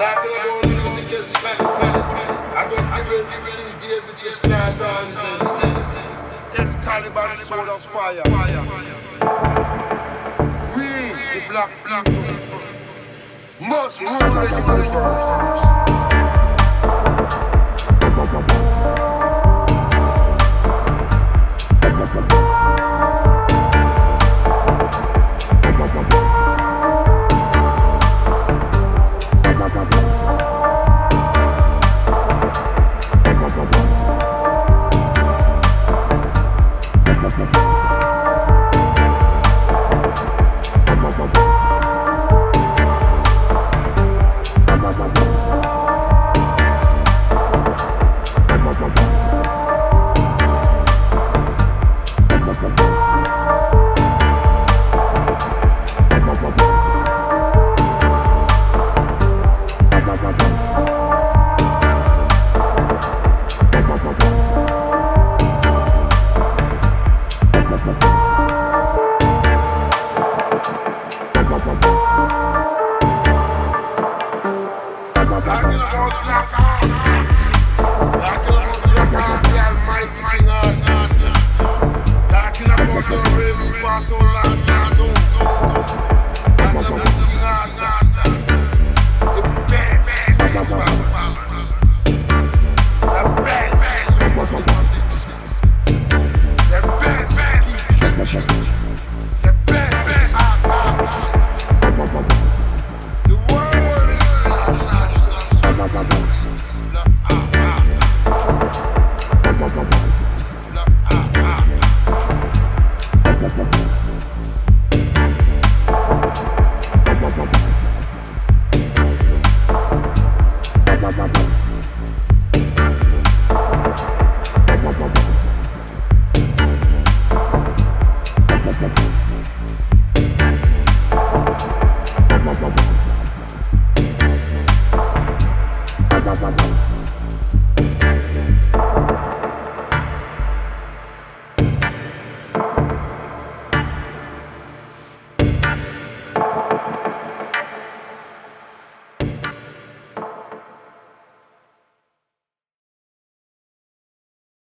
Lakin doğruluğunuzu kesmek isteriz. Agöz agöz birbirini diye bütün silahı tanrısınız. Yes, Caliban sword of fire. We, the black people, must rule the universe. Almighty God,